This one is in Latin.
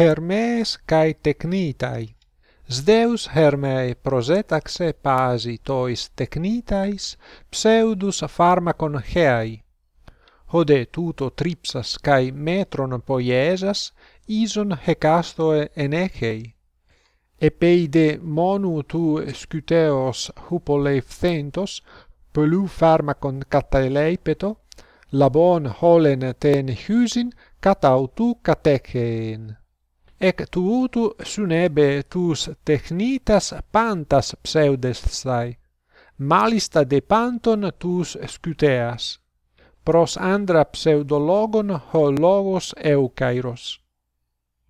Hermes kai technitai Sdeus Hermei prosetaxe pasi tois technitais pseudus pharmacon heai. Hode tuto tripsas kai metron poiesas ison hecastoe enechei. Epeide monu tu scuteos hupoleipthentos pelu pharmacon kataileipeto labon holen ten hysin katautu katecheen ec tuutu sunebe tus technitas pantas pseudestai, malista de panton tus scuteas, pros andra pseudologon ho logos eucairos.